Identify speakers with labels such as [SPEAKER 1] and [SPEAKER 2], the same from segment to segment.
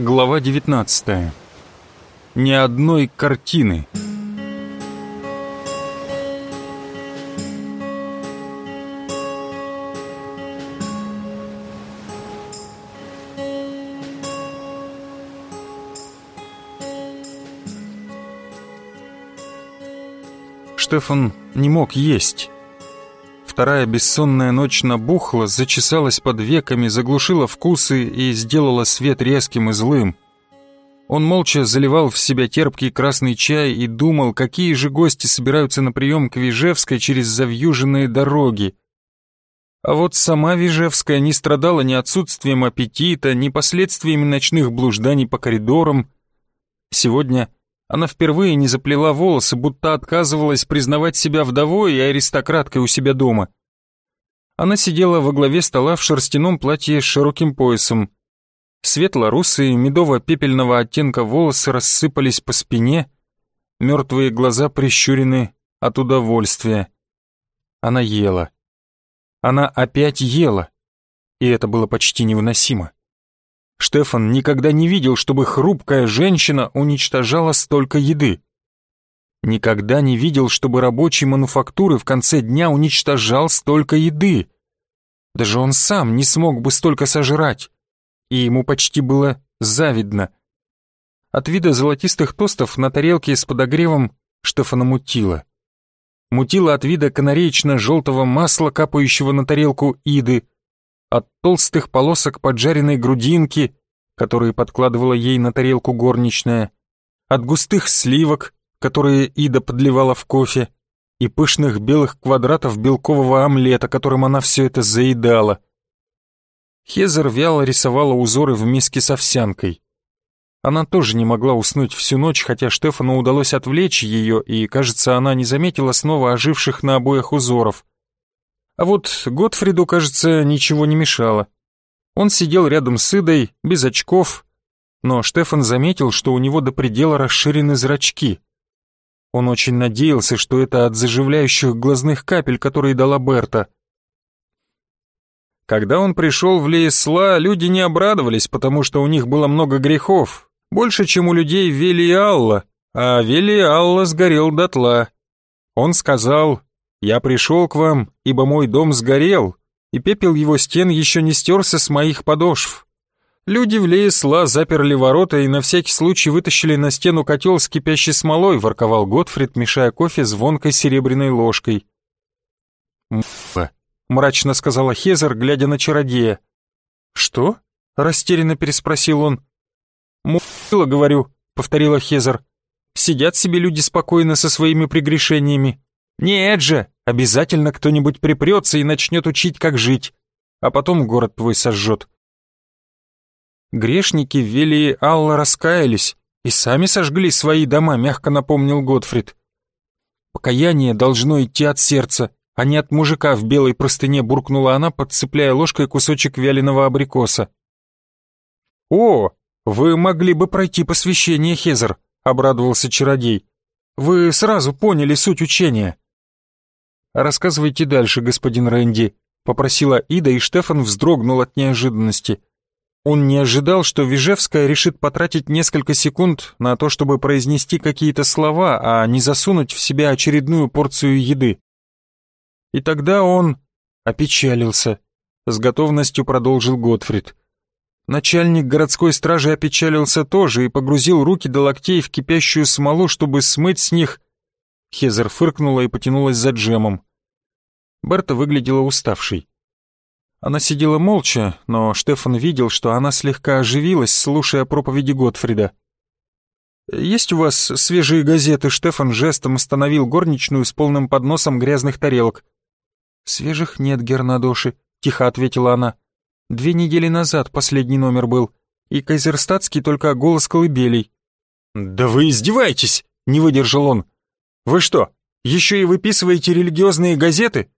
[SPEAKER 1] Глава 19. Ни одной картины. Штефан не мог есть. Вторая бессонная ночь набухла, зачесалась под веками, заглушила вкусы и сделала свет резким и злым. Он молча заливал в себя терпкий красный чай и думал, какие же гости собираются на прием к Вижевской через завьюженные дороги. А вот сама Вижевская не страдала ни отсутствием аппетита, ни последствиями ночных блужданий по коридорам. Сегодня она впервые не заплела волосы, будто отказывалась признавать себя вдовой и аристократкой у себя дома. Она сидела во главе стола в шерстяном платье с широким поясом. Светло-русые, медово-пепельного оттенка волосы рассыпались по спине, мертвые глаза прищурены от удовольствия. Она ела. Она опять ела, и это было почти невыносимо. Штефан никогда не видел, чтобы хрупкая женщина уничтожала столько еды. Никогда не видел, чтобы рабочий мануфактуры в конце дня уничтожал столько еды. Даже он сам не смог бы столько сожрать, и ему почти было завидно. От вида золотистых тостов на тарелке с подогревом Штефана мутило. Мутило от вида канареечно-желтого масла, капающего на тарелку Иды, от толстых полосок поджаренной грудинки, которые подкладывала ей на тарелку горничная, от густых сливок, которые Ида подливала в кофе, и пышных белых квадратов белкового омлета, которым она все это заедала. Хезер вяло рисовала узоры в миске с овсянкой. Она тоже не могла уснуть всю ночь, хотя Штефану удалось отвлечь ее, и, кажется, она не заметила снова оживших на обоях узоров. А вот Готфриду, кажется, ничего не мешало. Он сидел рядом с Идой, без очков, но Штефан заметил, что у него до предела расширены зрачки. Он очень надеялся, что это от заживляющих глазных капель, которые дала Берта. Когда он пришел в Леесла, люди не обрадовались, потому что у них было много грехов, больше, чем у людей Велиалла, а Велиалла сгорел дотла. Он сказал, я пришел к вам, ибо мой дом сгорел, и пепел его стен еще не стерся с моих подошв. Люди в Леесла заперли ворота и на всякий случай вытащили на стену котел с кипящей смолой, ворковал Готфрид, мешая кофе звонкой серебряной ложкой. «Мфа», — мрачно сказала Хезер, глядя на чародея. «Что?» — растерянно переспросил он. «Муфила, говорю», — повторила Хезер. «Сидят себе люди спокойно со своими прегрешениями, нет же, обязательно кто-нибудь припрется и начнет учить, как жить, а потом город твой сожжет. Грешники в Алла раскаялись и сами сожгли свои дома, мягко напомнил Готфрид. Покаяние должно идти от сердца, а не от мужика в белой простыне, буркнула она, подцепляя ложкой кусочек вяленого абрикоса. «О, вы могли бы пройти посвящение, Хезер», — обрадовался чародей. «Вы сразу поняли суть учения». «Рассказывайте дальше, господин Рэнди», — попросила Ида, и Штефан вздрогнул от неожиданности. Он не ожидал, что Вижевская решит потратить несколько секунд на то, чтобы произнести какие-то слова, а не засунуть в себя очередную порцию еды. И тогда он опечалился. С готовностью продолжил Готфрид. Начальник городской стражи опечалился тоже и погрузил руки до локтей в кипящую смолу, чтобы смыть с них Хезер фыркнула и потянулась за джемом. Берта выглядела уставшей. Она сидела молча, но Штефан видел, что она слегка оживилась, слушая проповеди Готфрида. «Есть у вас свежие газеты?» Штефан жестом остановил горничную с полным подносом грязных тарелок. «Свежих нет, Гернадоши», — тихо ответила она. «Две недели назад последний номер был, и Кайзерстатский только голос колыбелей». «Да вы издеваетесь!» — не выдержал он. Вы что, еще и выписываете религиозные газеты?»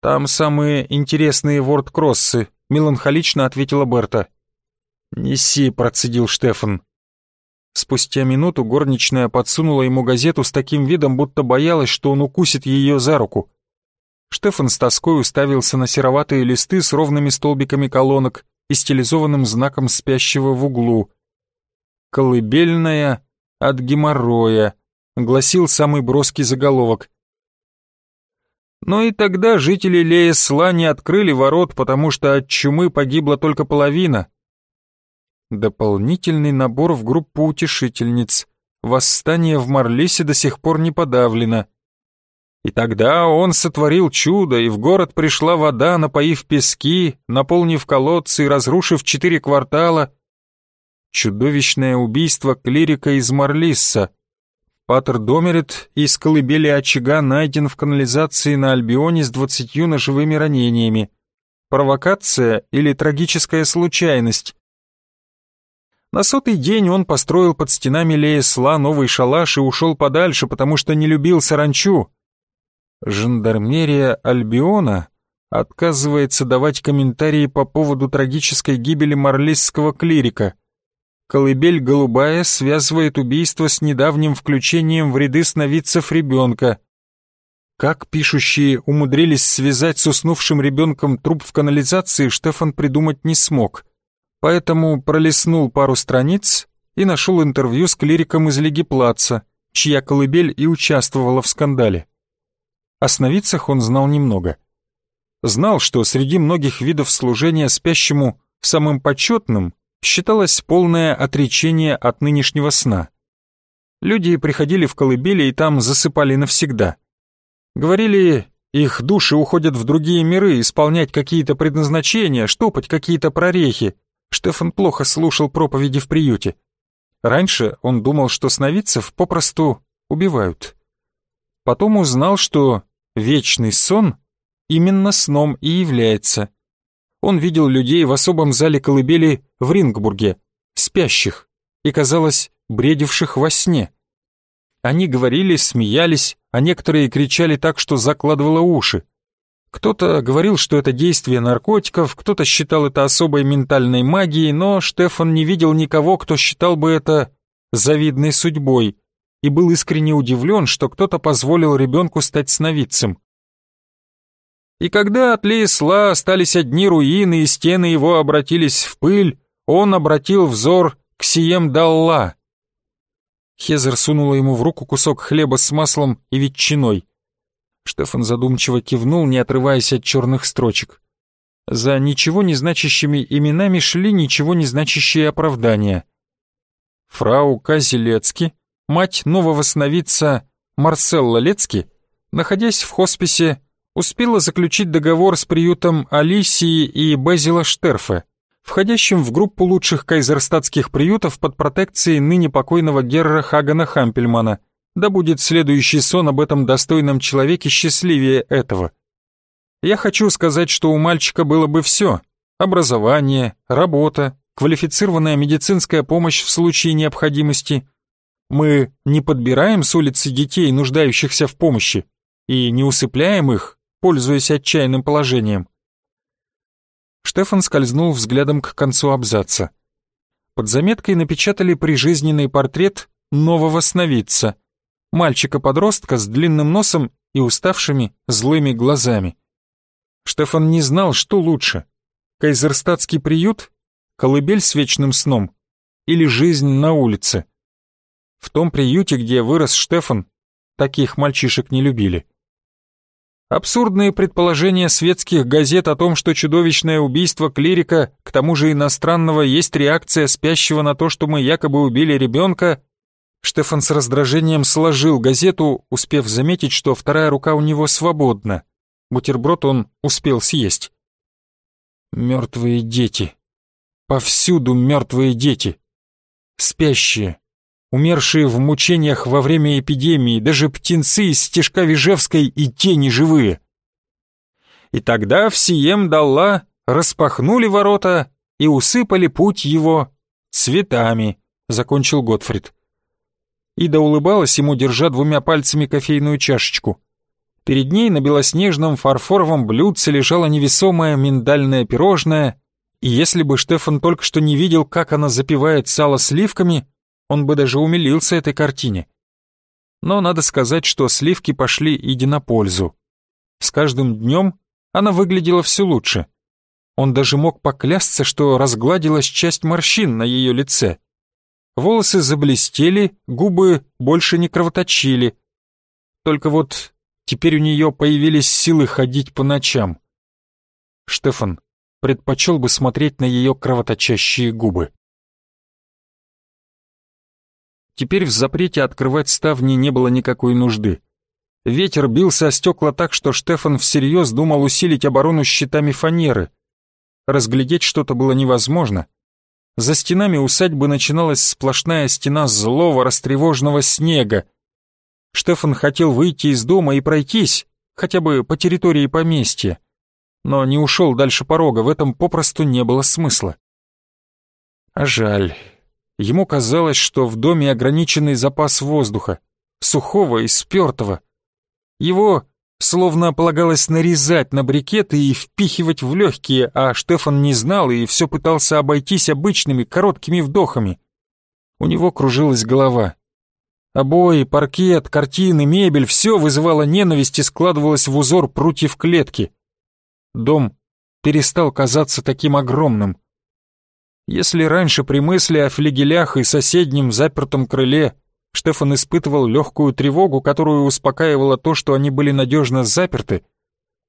[SPEAKER 1] «Там самые интересные вордкроссы», — меланхолично ответила Берта. «Неси», — процедил Штефан. Спустя минуту горничная подсунула ему газету с таким видом, будто боялась, что он укусит ее за руку. Штефан с тоской уставился на сероватые листы с ровными столбиками колонок и стилизованным знаком спящего в углу. «Колыбельная от геморроя», — гласил самый броский заголовок. Но и тогда жители Леесла не открыли ворот, потому что от чумы погибла только половина. Дополнительный набор в группу утешительниц. Восстание в Марлисе до сих пор не подавлено. И тогда он сотворил чудо, и в город пришла вода, напоив пески, наполнив колодцы и разрушив четыре квартала. Чудовищное убийство клирика из Марлисса. Патер Домерет из колыбели очага найден в канализации на Альбионе с двадцатью ножевыми ранениями. Провокация или трагическая случайность? На сотый день он построил под стенами Леесла новый шалаш и ушел подальше, потому что не любил саранчу. Жандармерия Альбиона отказывается давать комментарии по поводу трагической гибели марлисского клирика. Колыбель голубая связывает убийство с недавним включением в ряды сновидцев ребенка. Как пишущие умудрились связать с уснувшим ребенком труп в канализации, Штефан придумать не смог. Поэтому пролистнул пару страниц и нашел интервью с клириком из Лиги Плаца, чья колыбель и участвовала в скандале. О сновидцах он знал немного. Знал, что среди многих видов служения спящему самым почетным считалось полное отречение от нынешнего сна. Люди приходили в колыбели и там засыпали навсегда. Говорили, их души уходят в другие миры исполнять какие-то предназначения, штопать какие-то прорехи. Штефан плохо слушал проповеди в приюте. Раньше он думал, что сновидцев попросту убивают. Потом узнал, что Вечный сон именно сном и является. Он видел людей в особом зале колыбели в Рингбурге, спящих и, казалось, бредивших во сне. Они говорили, смеялись, а некоторые кричали так, что закладывало уши. Кто-то говорил, что это действие наркотиков, кто-то считал это особой ментальной магией, но Штефан не видел никого, кто считал бы это завидной судьбой и был искренне удивлен, что кто-то позволил ребенку стать сновидцем. И когда от Лейсла остались одни руины и стены его обратились в пыль, он обратил взор к Сием-Далла. Хезер сунула ему в руку кусок хлеба с маслом и ветчиной. Штефан задумчиво кивнул, не отрываясь от черных строчек. За ничего не значащими именами шли ничего не значащие оправдания. Фрау Казелецки мать нового сновидца Марселла Лецки, находясь в хосписе, успела заключить договор с приютом Алисии и Безила Штерфе, входящим в группу лучших кайзерстатских приютов под протекцией ныне покойного Герра Хагана Хампельмана, да будет следующий сон об этом достойном человеке счастливее этого. Я хочу сказать, что у мальчика было бы все – образование, работа, квалифицированная медицинская помощь в случае необходимости, мы не подбираем с улицы детей, нуждающихся в помощи, и не усыпляем их, пользуясь отчаянным положением. Штефан скользнул взглядом к концу абзаца. Под заметкой напечатали прижизненный портрет нового сновидца, мальчика-подростка с длинным носом и уставшими злыми глазами. Штефан не знал, что лучше — кайзерстатский приют, колыбель с вечным сном или жизнь на улице. В том приюте, где вырос Штефан, таких мальчишек не любили. Абсурдные предположения светских газет о том, что чудовищное убийство клирика, к тому же иностранного, есть реакция спящего на то, что мы якобы убили ребенка, Штефан с раздражением сложил газету, успев заметить, что вторая рука у него свободна. Бутерброд он успел съесть. Мертвые дети. Повсюду мертвые дети. Спящие, умершие в мучениях во время эпидемии, даже птенцы из стежка Вижевской и тени живые. И тогда в Сием Далла распахнули ворота и усыпали путь его цветами, закончил Готфрид. Ида улыбалась ему, держа двумя пальцами кофейную чашечку. Перед ней на белоснежном фарфоровом блюдце лежало невесомое миндальное пирожное, и если бы Штефан только что не видел, как она запивает сало сливками, он бы даже умилился этой картине. Но надо сказать, что сливки пошли Иди на пользу. С каждым днем она выглядела все лучше. Он даже мог поклясться, что разгладилась часть морщин на ее лице. Волосы заблестели, губы больше не кровоточили. Только вот теперь у нее появились силы ходить по ночам. Штефан предпочел бы смотреть на ее кровоточащие губы. Теперь в запрете открывать ставни не было никакой нужды. Ветер бился о стекла так, что Штефан всерьез думал усилить оборону щитами фанеры. Разглядеть что-то было невозможно. За стенами усадьбы начиналась сплошная стена злого, растревоженного снега. Штефан хотел выйти из дома и пройтись, хотя бы по территории поместья, но не ушел дальше порога, в этом попросту не было смысла. А жаль. Ему казалось, что в доме ограниченный запас воздуха, сухого и спертого. Его словно полагалось нарезать на брикеты и впихивать в легкие, а Штефан не знал и все пытался обойтись обычными короткими вдохами. У него кружилась голова. Обои, паркет, картины, мебель — все вызывало ненависть и складывалось в узор прутьев клетки. Дом перестал казаться таким огромным. Если раньше при мысли о флигелях и соседнем запертом крыле Штефан испытывал легкую тревогу, которую успокаивало то, что они были надежно заперты,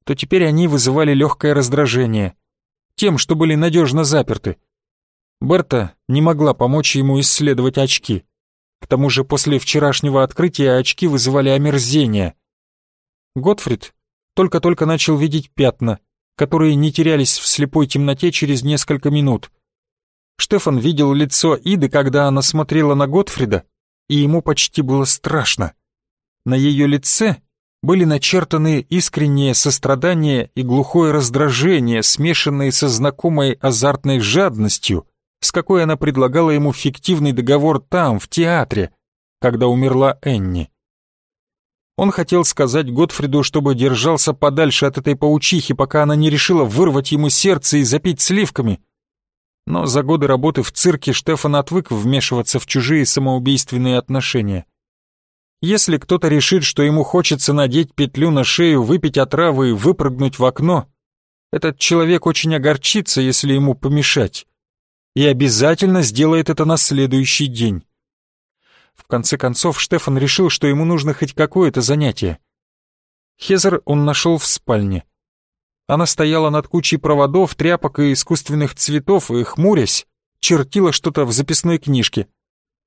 [SPEAKER 1] то теперь они вызывали легкое раздражение. Тем, что были надежно заперты. Берта не могла помочь ему исследовать очки. К тому же после вчерашнего открытия очки вызывали омерзение. Готфрид только-только начал видеть пятна, которые не терялись в слепой темноте через несколько минут. Штефан видел лицо Иды, когда она смотрела на Готфрида, и ему почти было страшно. На ее лице были начертаны искреннее сострадание и глухое раздражение, смешанные со знакомой азартной жадностью, с какой она предлагала ему фиктивный договор там, в театре, когда умерла Энни. Он хотел сказать Готфриду, чтобы держался подальше от этой паучихи, пока она не решила вырвать ему сердце и запить сливками — но за годы работы в цирке Штефан отвык вмешиваться в чужие самоубийственные отношения. Если кто-то решит, что ему хочется надеть петлю на шею, выпить отравы и выпрыгнуть в окно, этот человек очень огорчится, если ему помешать. И обязательно сделает это на следующий день. В конце концов, Штефан решил, что ему нужно хоть какое-то занятие. Хезер он нашел в спальне. Она стояла над кучей проводов, тряпок и искусственных цветов и, хмурясь, чертила что-то в записной книжке.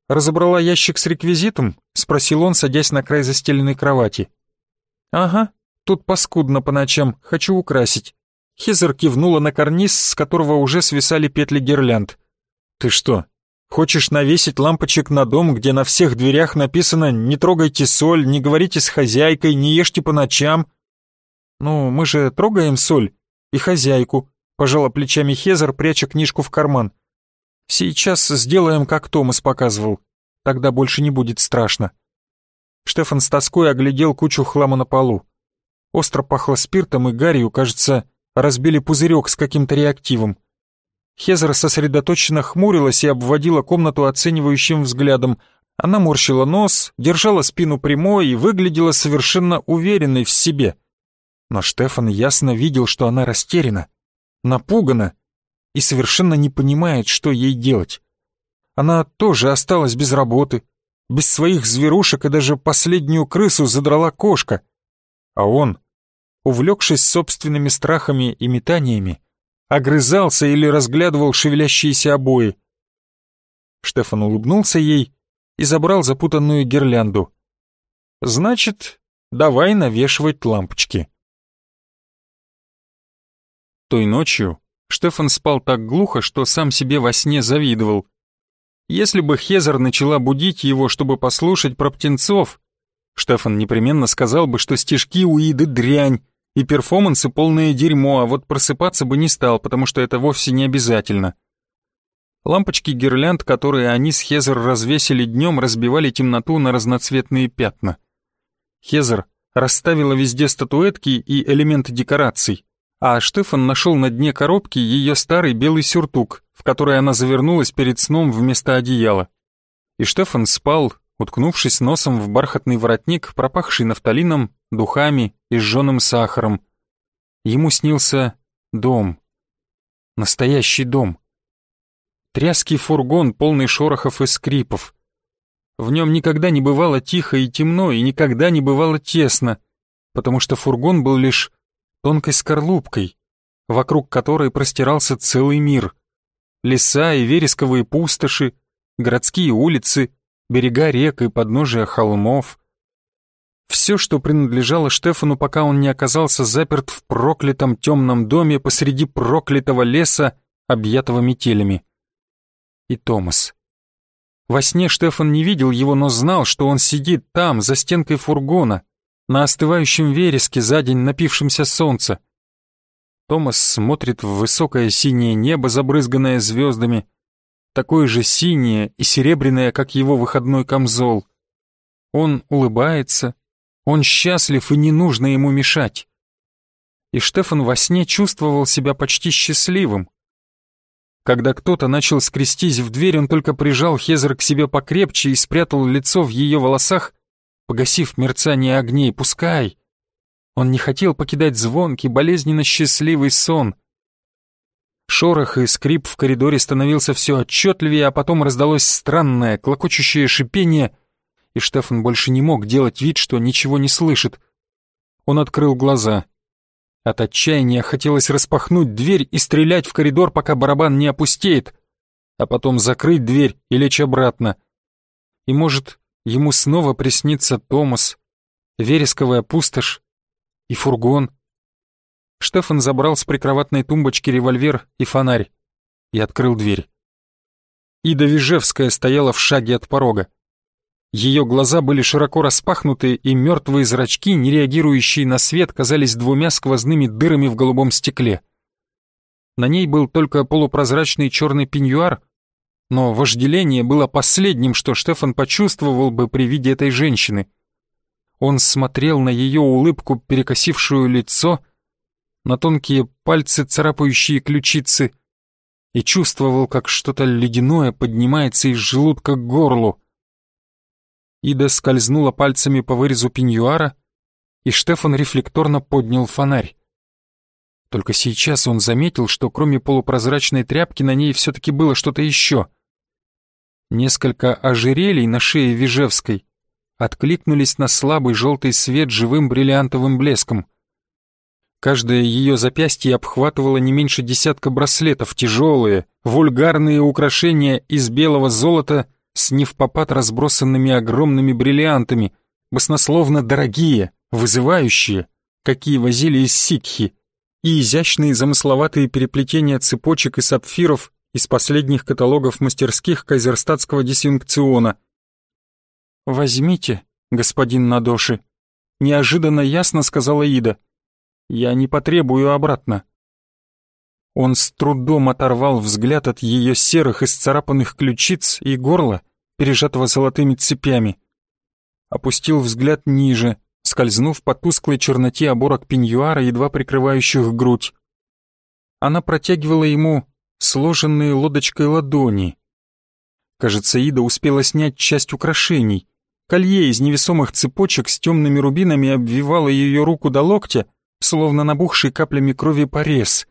[SPEAKER 1] «Разобрала ящик с реквизитом?» — спросил он, садясь на край застеленной кровати. «Ага, тут паскудно по ночам, хочу украсить». Хизер кивнула на карниз, с которого уже свисали петли гирлянд. «Ты что, хочешь навесить лампочек на дом, где на всех дверях написано «Не трогайте соль», «Не говорите с хозяйкой», «Не ешьте по ночам», «Ну, мы же трогаем соль и хозяйку», — пожала плечами Хезер, пряча книжку в карман. «Сейчас сделаем, как Томас показывал. Тогда больше не будет страшно». Штефан с тоской оглядел кучу хлама на полу. Остро пахло спиртом и гарью, кажется, разбили пузырек с каким-то реактивом. Хезер сосредоточенно хмурилась и обводила комнату оценивающим взглядом. Она морщила нос, держала спину прямой и выглядела совершенно уверенной в себе — но Штефан ясно видел, что она растеряна, напугана и совершенно не понимает, что ей делать. Она тоже осталась без работы, без своих зверушек и даже последнюю крысу задрала кошка. А он, увлекшись собственными страхами и метаниями, огрызался или разглядывал шевелящиеся обои. Штефан улыбнулся ей и забрал запутанную гирлянду. «Значит, давай навешивать лампочки». Той ночью Штефан спал так глухо, что сам себе во сне завидовал. Если бы Хезер начала будить его, чтобы послушать про птенцов, Штефан непременно сказал бы, что стишки у Иды дрянь, и перформансы полное дерьмо, а вот просыпаться бы не стал, потому что это вовсе не обязательно. Лампочки гирлянд, которые они с Хезер развесили днем, разбивали темноту на разноцветные пятна. Хезер расставила везде статуэтки и элементы декораций а Штефан нашел на дне коробки ее старый белый сюртук, в который она завернулась перед сном вместо одеяла. И Штефан спал, уткнувшись носом в бархатный воротник, пропахший нафталином, духами и сжженным сахаром. Ему снился дом. Настоящий дом. Тряский фургон, полный шорохов и скрипов. В нем никогда не бывало тихо и темно, и никогда не бывало тесно, потому что фургон был лишь тонкой скорлупкой, вокруг которой простирался целый мир. Леса и вересковые пустоши, городские улицы, берега рек и подножия холмов. Все, что принадлежало Штефану, пока он не оказался заперт в проклятом темном доме посреди проклятого леса, объятого метелями. И Томас. Во сне Штефан не видел его, но знал, что он сидит там, за стенкой фургона, на остывающем вереске за день напившемся солнца. Томас смотрит в высокое синее небо, забрызганное звездами, такое же синее и серебряное, как его выходной камзол. Он улыбается, он счастлив и не нужно ему мешать. И Штефан во сне чувствовал себя почти счастливым. Когда кто-то начал скрестись в дверь, он только прижал Хезер к себе покрепче и спрятал лицо в ее волосах, погасив мерцание огней. «Пускай!» Он не хотел покидать звонкий, болезненно счастливый сон. Шорох и скрип в коридоре становился все отчетливее, а потом раздалось странное, клокочущее шипение, и Штефан больше не мог делать вид, что ничего не слышит. Он открыл глаза. От отчаяния хотелось распахнуть дверь и стрелять в коридор, пока барабан не опустеет, а потом закрыть дверь и лечь обратно. И может, ему снова приснится Томас, вересковая пустошь и фургон. Штефан забрал с прикроватной тумбочки револьвер и фонарь и открыл дверь. Ида Вижевская стояла в шаге от порога. Ее глаза были широко распахнуты, и мертвые зрачки, не реагирующие на свет, казались двумя сквозными дырами в голубом стекле. На ней был только полупрозрачный черный пеньюар, но вожделение было последним, что Штефан почувствовал бы при виде этой женщины. Он смотрел на ее улыбку, перекосившую лицо, на тонкие пальцы, царапающие ключицы, и чувствовал, как что-то ледяное поднимается из желудка к горлу. Ида скользнула пальцами по вырезу пеньюара, и Штефан рефлекторно поднял фонарь. Только сейчас он заметил, что кроме полупрозрачной тряпки на ней все-таки было что-то еще. Несколько ожерелий на шее Вижевской откликнулись на слабый желтый свет живым бриллиантовым блеском. Каждое ее запястье обхватывало не меньше десятка браслетов, тяжелые, вульгарные украшения из белого золота с невпопад разбросанными огромными бриллиантами, баснословно дорогие, вызывающие, какие возили из сикхи, и изящные замысловатые переплетения цепочек и сапфиров из последних каталогов мастерских кайзерстатского дисъюнкциона. «Возьмите, господин Надоши», — неожиданно ясно сказала Ида. «Я не потребую обратно». Он с трудом оторвал взгляд от ее серых исцарапанных ключиц и горла, пережатого золотыми цепями. Опустил взгляд ниже, скользнув по тусклой черноте оборок пеньюара, едва прикрывающих грудь. Она протягивала ему сложенные лодочкой ладони. Кажется, Ида успела снять часть украшений. Колье из невесомых цепочек с темными рубинами обвивало ее руку до локтя, словно набухший каплями крови порез.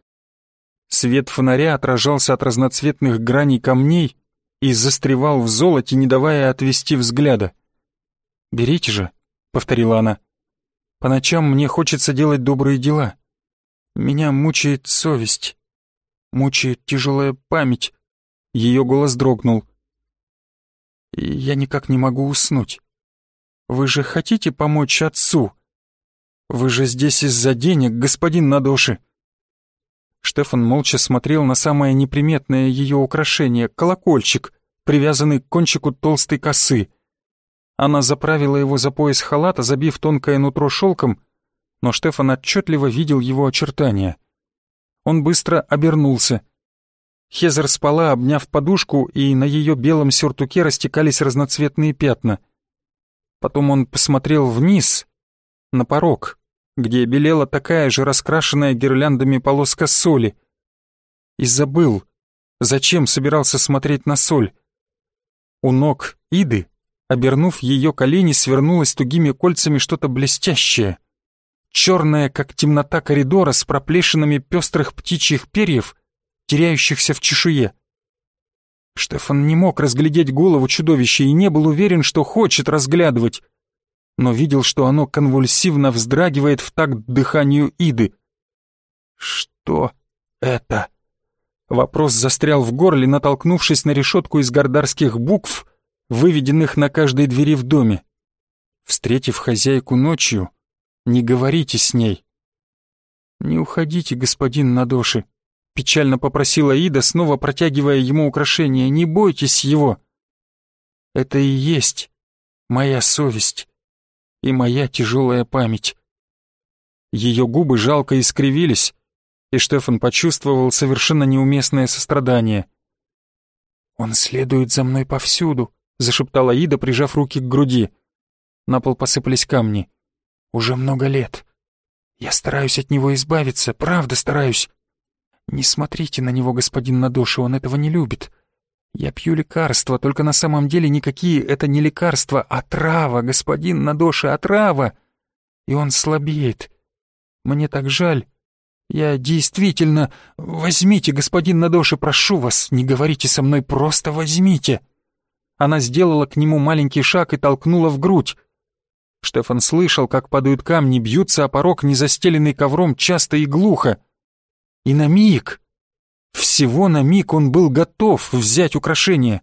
[SPEAKER 1] Свет фонаря отражался от разноцветных граней камней и застревал в золоте, не давая отвести взгляда. «Берите же», — повторила она. «По ночам мне хочется делать добрые дела. Меня мучает совесть, мучает тяжелая память». Ее голос дрогнул. «Я никак не могу уснуть. Вы же хотите помочь отцу? Вы же здесь из-за денег, господин Надоши». Штефан молча смотрел на самое неприметное ее украшение — колокольчик, привязанный к кончику толстой косы. Она заправила его за пояс халата, забив тонкое нутро шелком, но Штефан отчетливо видел его очертания. Он быстро обернулся. Хезер спала, обняв подушку, и на ее белом сюртуке растекались разноцветные пятна. Потом он посмотрел вниз, на порог, где белела такая же раскрашенная гирляндами полоска соли. И забыл, зачем собирался смотреть на соль. У ног Иды, обернув ее колени, свернулось тугими кольцами что-то блестящее. Черное, как темнота коридора с проплешинами пестрых птичьих перьев, теряющихся в чешуе. Штефан не мог разглядеть голову чудовища и не был уверен, что хочет разглядывать, но видел, что оно конвульсивно вздрагивает в такт дыханию Иды. «Что это?» Вопрос застрял в горле, натолкнувшись на решетку из гордарских букв, выведенных на каждой двери в доме. Встретив хозяйку ночью, не говорите с ней. «Не уходите, господин Надоши», — печально попросила Ида, снова протягивая ему украшение. «Не бойтесь его. Это и есть моя совесть и моя тяжелая память». Ее губы жалко искривились, и Штефан почувствовал совершенно неуместное сострадание. «Он следует за мной повсюду», — зашептала Ида, прижав руки к груди. На пол посыпались камни. «Уже много лет. Я стараюсь от него избавиться, правда стараюсь. Не смотрите на него, господин Надоши, он этого не любит. Я пью лекарства, только на самом деле никакие это не лекарства, а трава, господин Надоши, а трава. И он слабеет. Мне так жаль. Я действительно... Возьмите, господин Надоши, прошу вас, не говорите со мной, просто возьмите. Она сделала к нему маленький шаг и толкнула в грудь. Штефан слышал, как падают камни, бьются о порог, не застеленный ковром, часто и глухо. И на миг, всего на миг он был готов взять украшение.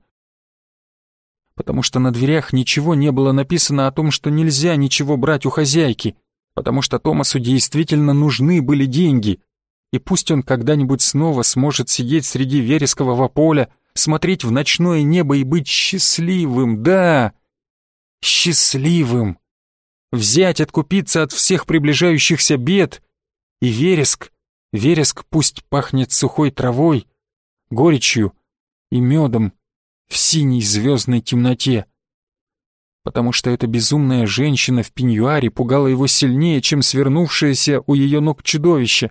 [SPEAKER 1] Потому что на дверях ничего не было написано о том, что нельзя ничего брать у хозяйки, потому что Томасу действительно нужны были деньги. И пусть он когда-нибудь снова сможет сидеть среди верескового поля, смотреть в ночное небо и быть счастливым, да, счастливым взять, откупиться от всех приближающихся бед, и вереск, вереск пусть пахнет сухой травой, горечью и медом в синей звездной темноте. Потому что эта безумная женщина в пеньюаре пугала его сильнее, чем свернувшееся у ее ног чудовище.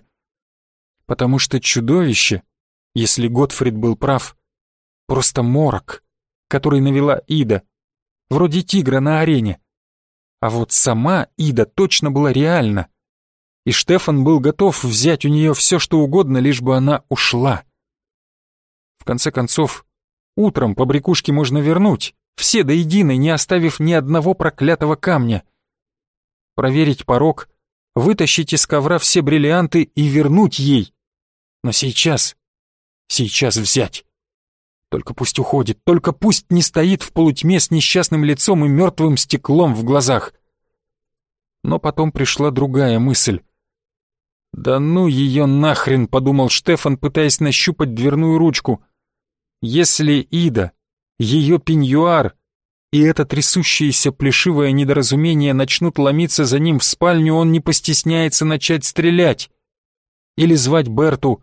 [SPEAKER 1] Потому что чудовище, если Готфрид был прав, просто морок, который навела Ида, вроде тигра на арене. А вот сама Ида точно была реальна. И Штефан был готов взять у нее все, что угодно, лишь бы она ушла. В конце концов, утром по брякушке можно вернуть, все до единой, не оставив ни одного проклятого камня. Проверить порог, вытащить из ковра все бриллианты и вернуть ей. Но сейчас, сейчас взять. Только пусть уходит, только пусть не стоит в полутьме с несчастным лицом и мертвым стеклом в глазах. Но потом пришла другая мысль. «Да ну ее нахрен!» — подумал Штефан, пытаясь нащупать дверную ручку. «Если Ида, ее пеньюар и это трясущееся плешивое недоразумение начнут ломиться за ним в спальню, он не постесняется начать стрелять. Или звать Берту,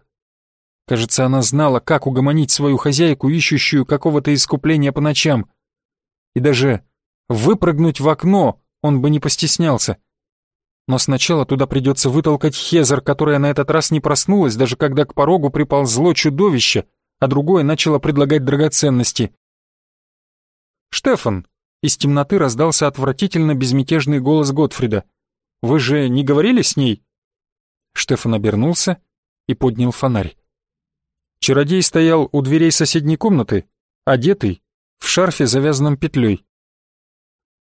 [SPEAKER 1] Кажется, она знала, как угомонить свою хозяйку, ищущую какого-то искупления по ночам. И даже выпрыгнуть в окно он бы не постеснялся. Но сначала туда придется вытолкать Хезер, которая на этот раз не проснулась, даже когда к порогу приползло чудовище, а другое начало предлагать драгоценности. «Штефан!» — из темноты раздался отвратительно безмятежный голос Готфрида. «Вы же не говорили с ней?» Штефан обернулся и поднял фонарь. Чародей стоял у дверей соседней комнаты, одетый, в шарфе, завязанном петлей.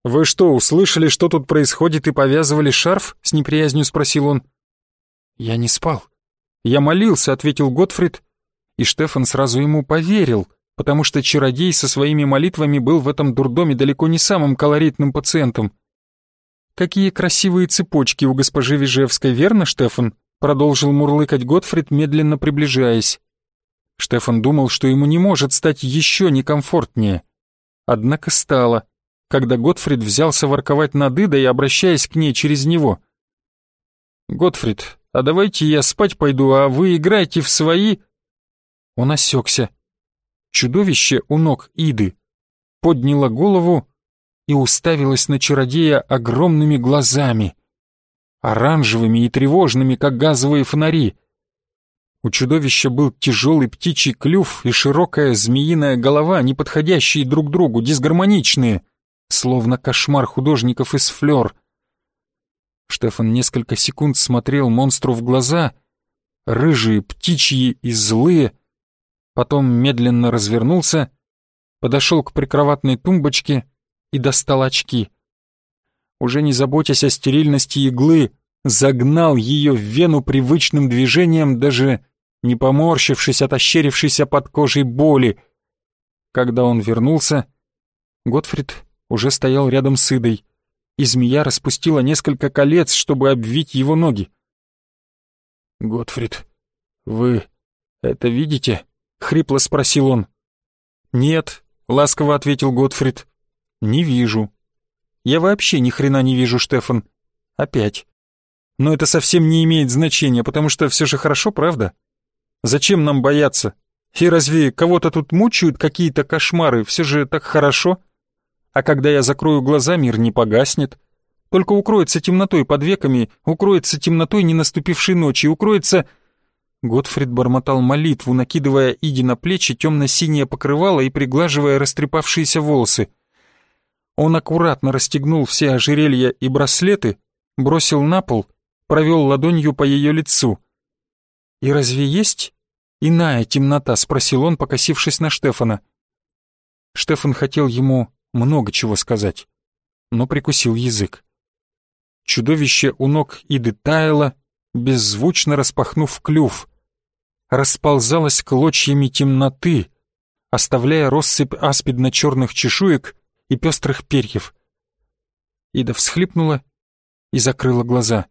[SPEAKER 1] «Вы что, услышали, что тут происходит и повязывали шарф?» — с неприязнью спросил он. «Я не спал. Я молился», — ответил Готфрид, и Штефан сразу ему поверил, потому что чародей со своими молитвами был в этом дурдоме далеко не самым колоритным пациентом. «Какие красивые цепочки у госпожи Вижевской, верно, Штефан?» — продолжил мурлыкать Готфрид, медленно приближаясь. Штефан думал, что ему не может стать еще некомфортнее. Однако стало, когда Готфрид взялся ворковать над Идой, обращаясь к ней через него. «Готфрид, а давайте я спать пойду, а вы играйте в свои...» Он осекся. Чудовище у ног Иды подняло голову и уставилось на чародея огромными глазами, оранжевыми и тревожными, как газовые фонари — у чудовища был тяжелый птичий клюв и широкая змеиная голова, не подходящие друг другу, дисгармоничные, словно кошмар художников из флёр. Штефан несколько секунд смотрел монстру в глаза, рыжие, птичьи и злые, Потом медленно развернулся, подошел к прикроватной тумбочке и достал очки. Уже не заботясь о стерильности иглы, загнал ее в вену привычным движением, даже не поморщившись от ощерившейся под кожей боли. Когда он вернулся, Готфрид уже стоял рядом с Идой, и змея распустила несколько колец, чтобы обвить его ноги. «Готфрид, вы это видите?» — хрипло спросил он. «Нет», — ласково ответил Готфрид. «Не вижу». «Я вообще ни хрена не вижу, Штефан. Опять. Но это совсем не имеет значения, потому что все же хорошо, правда? Зачем нам бояться? И разве кого-то тут мучают какие-то кошмары? Все же так хорошо. А когда я закрою глаза, мир не погаснет. Только укроется темнотой под веками, укроется темнотой ненаступившей ночи, укроется... Готфрид бормотал молитву, накидывая Иди на плечи темно-синее покрывало и приглаживая растрепавшиеся волосы. Он аккуратно расстегнул все ожерелья и браслеты, бросил на пол, провел ладонью по ее лицу. «И разве есть иная темнота?» — спросил он, покосившись на Штефана. Штефан хотел ему много чего сказать, но прикусил язык. Чудовище у ног Иды таяло, беззвучно распахнув клюв, расползалось клочьями темноты, оставляя россыпь аспидно-черных чешуек и пестрых перьев. Ида всхлипнула и закрыла глаза.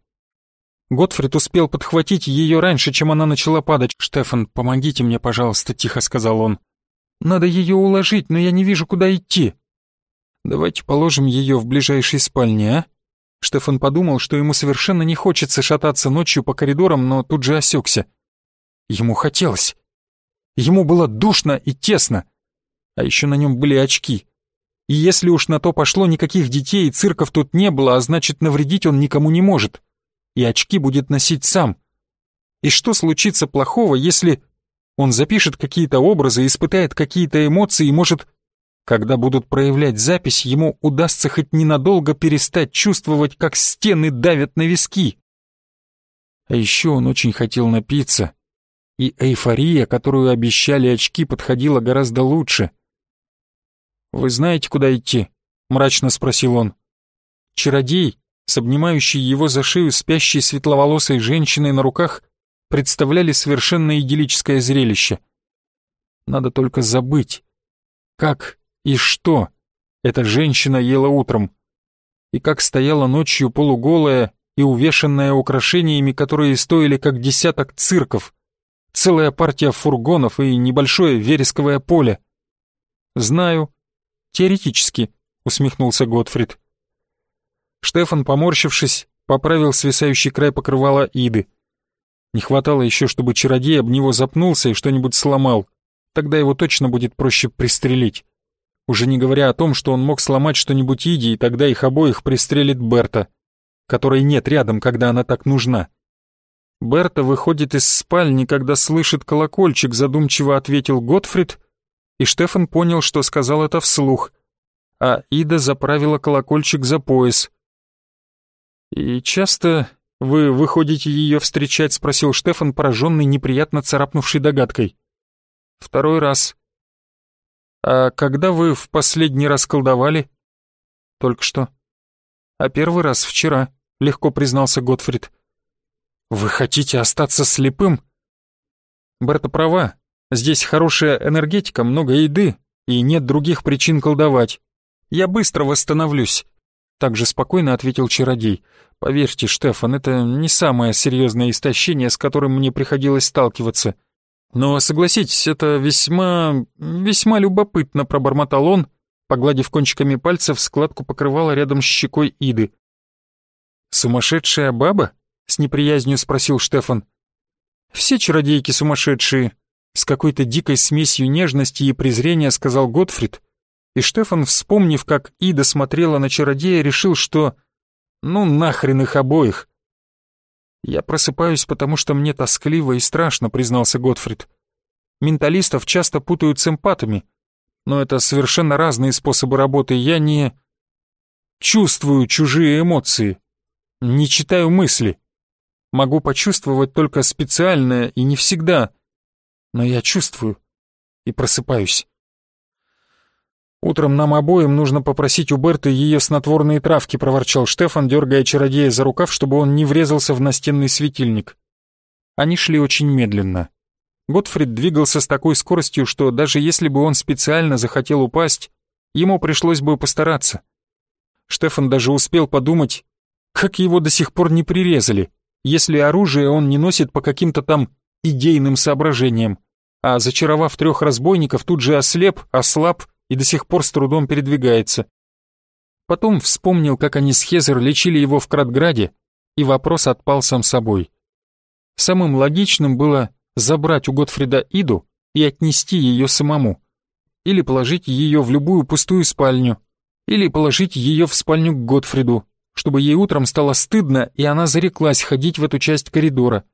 [SPEAKER 1] Готфрид успел подхватить ее раньше, чем она начала падать. «Штефан, помогите мне, пожалуйста», — тихо сказал он. «Надо ее уложить, но я не вижу, куда идти». «Давайте положим ее в ближайшей спальне, а?» Штефан подумал, что ему совершенно не хочется шататься ночью по коридорам, но тут же осекся. Ему хотелось. Ему было душно и тесно. А еще на нем были очки. И если уж на то пошло, никаких детей и цирков тут не было, а значит, навредить он никому не может и очки будет носить сам. И что случится плохого, если он запишет какие-то образы, испытает какие-то эмоции и может, когда будут проявлять запись, ему удастся хоть ненадолго перестать чувствовать, как стены давят на виски. А еще он очень хотел напиться, и эйфория, которую обещали очки, подходила гораздо лучше. «Вы знаете, куда идти?» — мрачно спросил он. Чародей, с обнимающей его за шею спящей светловолосой женщиной на руках представляли совершенно идиллическое зрелище. Надо только забыть, как и что эта женщина ела утром, и как стояла ночью полуголая и увешанная украшениями, которые стоили как десяток цирков, целая партия фургонов и небольшое вересковое поле. «Знаю. Теоретически», — усмехнулся Готфрид. Штефан, поморщившись, поправил свисающий край покрывала Иды. Не хватало еще, чтобы чародей об него запнулся и что-нибудь сломал. Тогда его точно будет проще пристрелить. Уже не говоря о том, что он мог сломать что-нибудь Иди, и тогда их обоих пристрелит Берта, которой нет рядом, когда она так нужна. Берта выходит из спальни, когда слышит колокольчик, задумчиво ответил Готфрид, и Штефан понял, что сказал это вслух, а Ида заправила колокольчик за пояс. «И часто вы выходите ее встречать?» — спросил Штефан, пораженный неприятно царапнувшей догадкой. «Второй раз». «А когда вы в последний раз колдовали?» «Только что». «А первый раз вчера», — легко признался Готфрид. «Вы хотите остаться слепым?» Берта права. Здесь хорошая энергетика, много еды, и нет других причин колдовать. Я быстро восстановлюсь. Также спокойно ответил чародей. Поверьте, Штефан, это не самое серьезное истощение, с которым мне приходилось сталкиваться. Но согласитесь, это весьма... весьма любопытно, пробормотал он, погладив кончиками пальцев складку покрывала рядом с щекой Иды. «Сумасшедшая баба?» — с неприязнью спросил Штефан. «Все чародейки сумасшедшие», — с какой-то дикой смесью нежности и презрения сказал Готфрид, и Штефан, вспомнив, как Ида смотрела на чародея, решил, что... Ну нахрен их обоих. «Я просыпаюсь, потому что мне тоскливо и страшно», — признался Готфрид. «Менталистов часто путают с эмпатами, но это совершенно разные способы работы. Я не... чувствую чужие эмоции, не читаю мысли. Могу почувствовать только специальное и не всегда, но я чувствую. и просыпаюсь. «Утром нам обоим нужно попросить у Берты ее снотворные травки», — проворчал Штефан, дергая чародея за рукав, чтобы он не врезался в настенный светильник. Они шли очень медленно. Готфрид двигался с такой скоростью, что даже если бы он специально захотел упасть, ему пришлось бы постараться. Штефан даже успел подумать, как его до сих пор не прирезали, если оружие он не носит по каким-то там идейным соображениям, а зачаровав трех разбойников, тут же ослеп, ослаб и до сих пор с трудом передвигается. Потом вспомнил, как они с Хезер лечили его в Кратграде, и вопрос отпал сам собой. Самым логичным было забрать у Готфрида Иду и отнести ее самому. Или положить ее в любую пустую спальню, или положить ее в спальню к Готфриду, чтобы ей утром стало стыдно, и она зареклась ходить в эту часть коридора.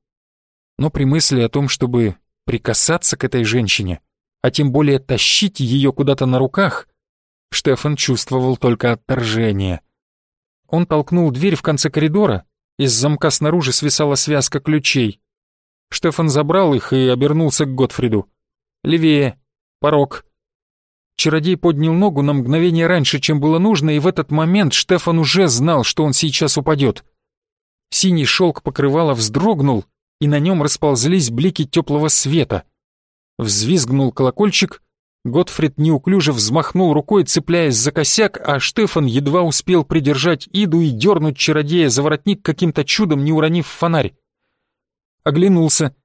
[SPEAKER 1] Но при мысли о том, чтобы прикасаться к этой женщине, а тем более тащить ее куда-то на руках, Штефан чувствовал только отторжение. Он толкнул дверь в конце коридора, из замка снаружи свисала связка ключей. Штефан забрал их и обернулся к Готфриду. «Левее. Порог». Чародей поднял ногу на мгновение раньше, чем было нужно, и в этот момент Штефан уже знал, что он сейчас упадет. Синий шелк покрывала вздрогнул, и на нем расползлись блики теплого света. Взвизгнул колокольчик, Готфрид неуклюже взмахнул рукой, цепляясь за косяк, а Штефан едва успел придержать Иду и дернуть чародея за воротник каким-то чудом, не уронив фонарь. Оглянулся.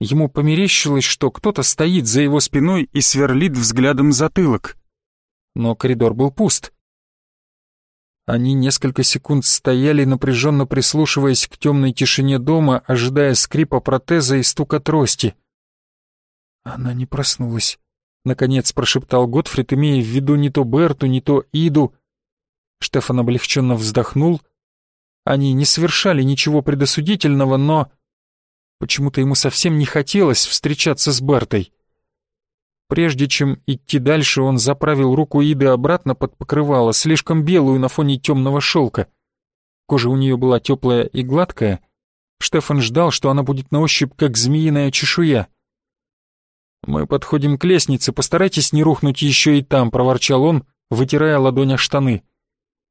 [SPEAKER 1] Ему померещилось, что кто-то стоит за его спиной и сверлит взглядом затылок. Но коридор был пуст. Они несколько секунд стояли, напряженно прислушиваясь к темной тишине дома, ожидая скрипа протеза и стука трости. Она не проснулась. Наконец прошептал Готфрид, имея в виду не то Берту, не то Иду. Штефан облегченно вздохнул. Они не совершали ничего предосудительного, но... Почему-то ему совсем не хотелось встречаться с Бертой. Прежде чем идти дальше, он заправил руку Иды обратно под покрывало, слишком белую на фоне темного шелка. Кожа у нее была теплая и гладкая. Штефан ждал, что она будет на ощупь, как змеиная чешуя. «Мы подходим к лестнице, постарайтесь не рухнуть еще и там», — проворчал он, вытирая ладонь о штаны.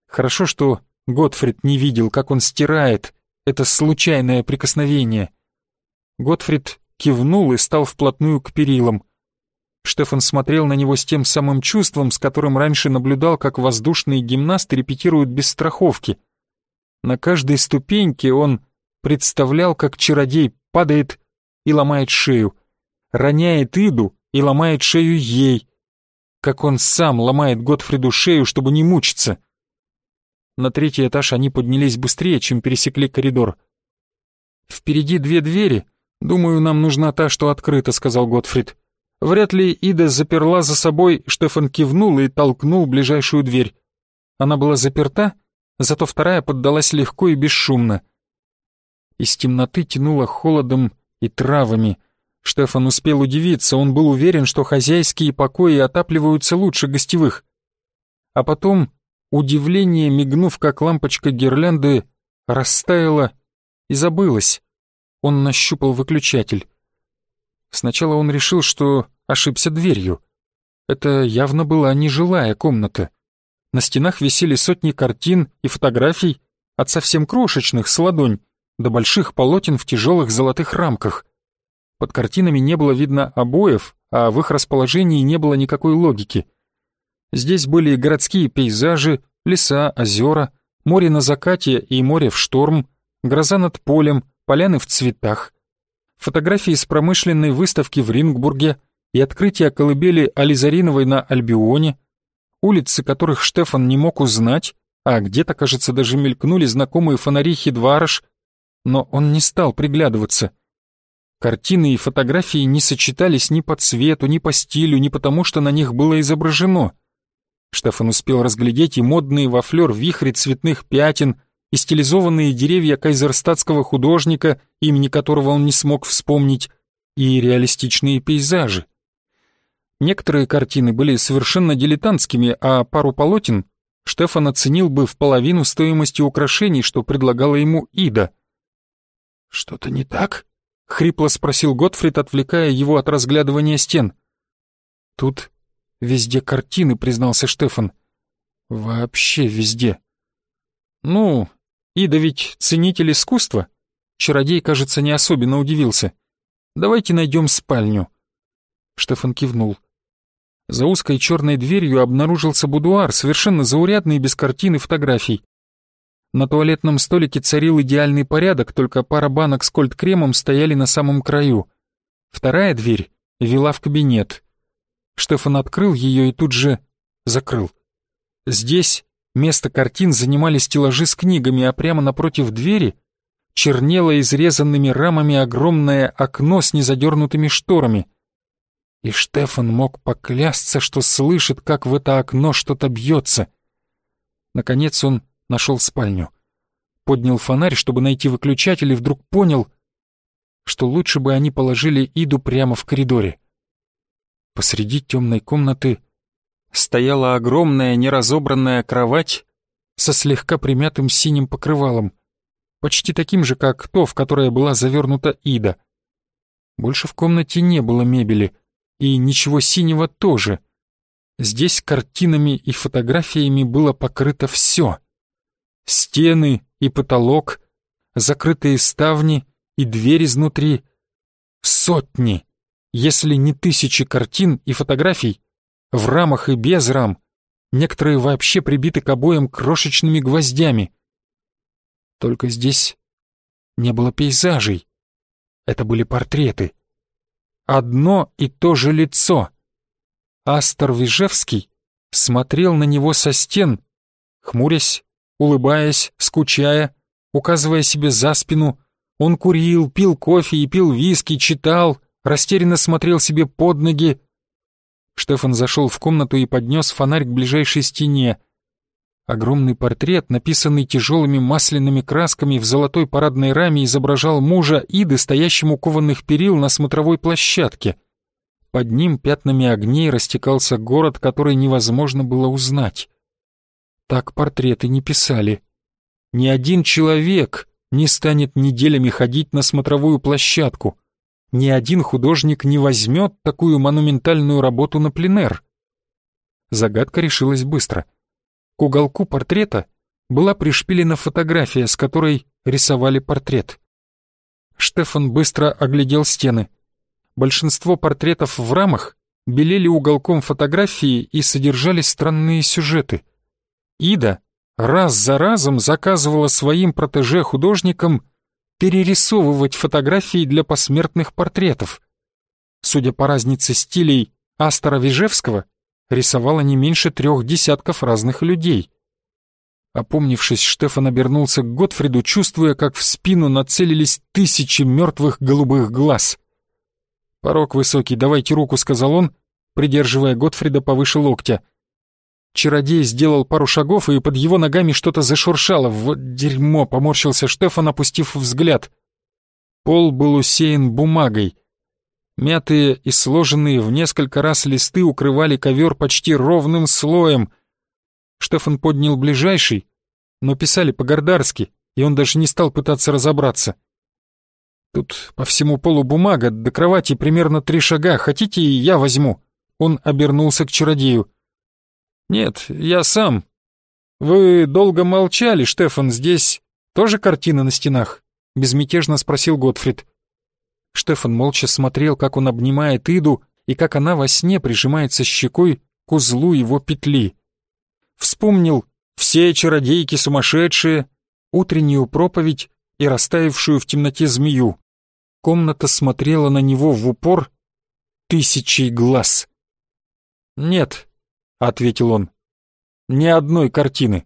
[SPEAKER 1] Хорошо, что Готфрид не видел, как он стирает это случайное прикосновение. Готфрид кивнул и стал вплотную к перилам. Штефан смотрел на него с тем самым чувством, с которым раньше наблюдал, как воздушные гимнасты репетируют без страховки. На каждой ступеньке он представлял, как чародей падает и ломает шею роняет Иду и ломает шею ей, как он сам ломает Готфриду шею, чтобы не мучиться. На третий этаж они поднялись быстрее, чем пересекли коридор. «Впереди две двери. Думаю, нам нужна та, что открыта», — сказал Готфрид. Вряд ли Ида заперла за собой, Штефан кивнул и толкнул ближайшую дверь. Она была заперта, зато вторая поддалась легко и бесшумно. Из темноты тянуло холодом и травами — Штефан успел удивиться, он был уверен, что хозяйские покои отапливаются лучше гостевых. А потом удивление, мигнув как лампочка гирлянды, растаяло и забылось. Он нащупал выключатель. Сначала он решил, что ошибся дверью. Это явно была нежилая комната. На стенах висели сотни картин и фотографий, от совсем крошечных с ладонь до больших полотен в тяжелых золотых рамках. Под картинами не было видно обоев, а в их расположении не было никакой логики. Здесь были городские пейзажи, леса, озера, море на закате и море в шторм, гроза над полем, поляны в цветах. Фотографии с промышленной выставки в Рингбурге и открытия колыбели Ализариновой на Альбионе, улицы которых Штефан не мог узнать, а где-то, кажется, даже мелькнули знакомые фонари Хидварыш, но он не стал приглядываться — Картины и фотографии не сочетались ни по цвету, ни по стилю, ни потому, что на них было изображено. Штефан успел разглядеть и модные во флёр вихри цветных пятен, и стилизованные деревья кайзерстатского художника, имени которого он не смог вспомнить, и реалистичные пейзажи. Некоторые картины были совершенно дилетантскими, а пару полотен Штефан оценил бы в половину стоимости украшений, что предлагала ему Ида. «Что-то не так?» — хрипло спросил Готфрид, отвлекая его от разглядывания стен. «Тут везде картины», — признался Штефан. «Вообще везде». «Ну, Ида ведь ценитель искусства?» Чародей, кажется, не особенно удивился. «Давайте найдем спальню». Штефан кивнул. За узкой черной дверью обнаружился будуар, совершенно заурядный, без картин и фотографий. На туалетном столике царил идеальный порядок, только пара банок с кольт-кремом стояли на самом краю. Вторая дверь вела в кабинет. Штефан открыл ее и тут же закрыл. Здесь место картин занимали стеллажи с книгами, а прямо напротив двери чернело изрезанными рамами огромное окно с незадернутыми шторами. И Штефан мог поклясться, что слышит, как в это окно что-то бьется. Наконец он нашел спальню. Поднял фонарь, чтобы найти выключатель, и вдруг понял, что лучше бы они положили Иду прямо в коридоре. Посреди темной комнаты стояла огромная неразобранная кровать со слегка примятым синим покрывалом, почти таким же, как то, в которое была завернута Ида. Больше в комнате не было мебели, и ничего синего тоже. Здесь картинами и фотографиями было покрыто все — стены и потолок, закрытые ставни и дверь изнутри. Сотни, если не тысячи картин и фотографий, в рамах и без рам, некоторые вообще прибиты к обоям крошечными гвоздями. Только здесь не было пейзажей. Это были портреты. Одно и то же лицо. Астор Вижевский смотрел на него со стен, хмурясь улыбаясь, скучая, указывая себе за спину. Он курил, пил кофе и пил виски, читал, растерянно смотрел себе под ноги. Штефан зашел в комнату и поднес фонарь к ближайшей стене. Огромный портрет, написанный тяжелыми масляными красками в золотой парадной раме, изображал мужа Иды, стоящему у кованых перил на смотровой площадке. Под ним пятнами огней растекался город, который невозможно было узнать. Так портреты не писали. Ни один человек не станет неделями ходить на смотровую площадку. Ни один художник не возьмет такую монументальную работу на пленэр. Загадка решилась быстро. К уголку портрета была пришпилена фотография, с которой рисовали портрет. Штефан быстро оглядел стены. Большинство портретов в рамах белели уголком фотографии и содержали странные сюжеты. Ида раз за разом заказывала своим протеже-художникам перерисовывать фотографии для посмертных портретов. Судя по разнице стилей Астора Вижевского, рисовала не меньше трех десятков разных людей. Опомнившись, Штефан обернулся к Готфриду, чувствуя, как в спину нацелились тысячи мертвых голубых глаз. «Порог высокий, давайте руку», — сказал он, придерживая Готфрида повыше локтя. Чародей сделал пару шагов, и под его ногами что-то зашуршало. Вот дерьмо, поморщился Штефан, опустив взгляд. Пол был усеян бумагой. Мятые и сложенные в несколько раз листы укрывали ковер почти ровным слоем. Штефан поднял ближайший, но писали по-гордарски, и он даже не стал пытаться разобраться. Тут по всему полу бумага, до кровати примерно три шага. Хотите, я возьму?» Он обернулся к чародею. «Нет, я сам. Вы долго молчали, Штефан, здесь тоже картины на стенах?» Безмятежно спросил Готфрид. Штефан молча смотрел, как он обнимает Иду и как она во сне прижимается щекой к узлу его петли. Вспомнил все чародейки сумасшедшие, утреннюю проповедь и растаявшую в темноте змею. Комната смотрела на него в упор тысячей глаз. «Нет», ответил он. Ни одной картины.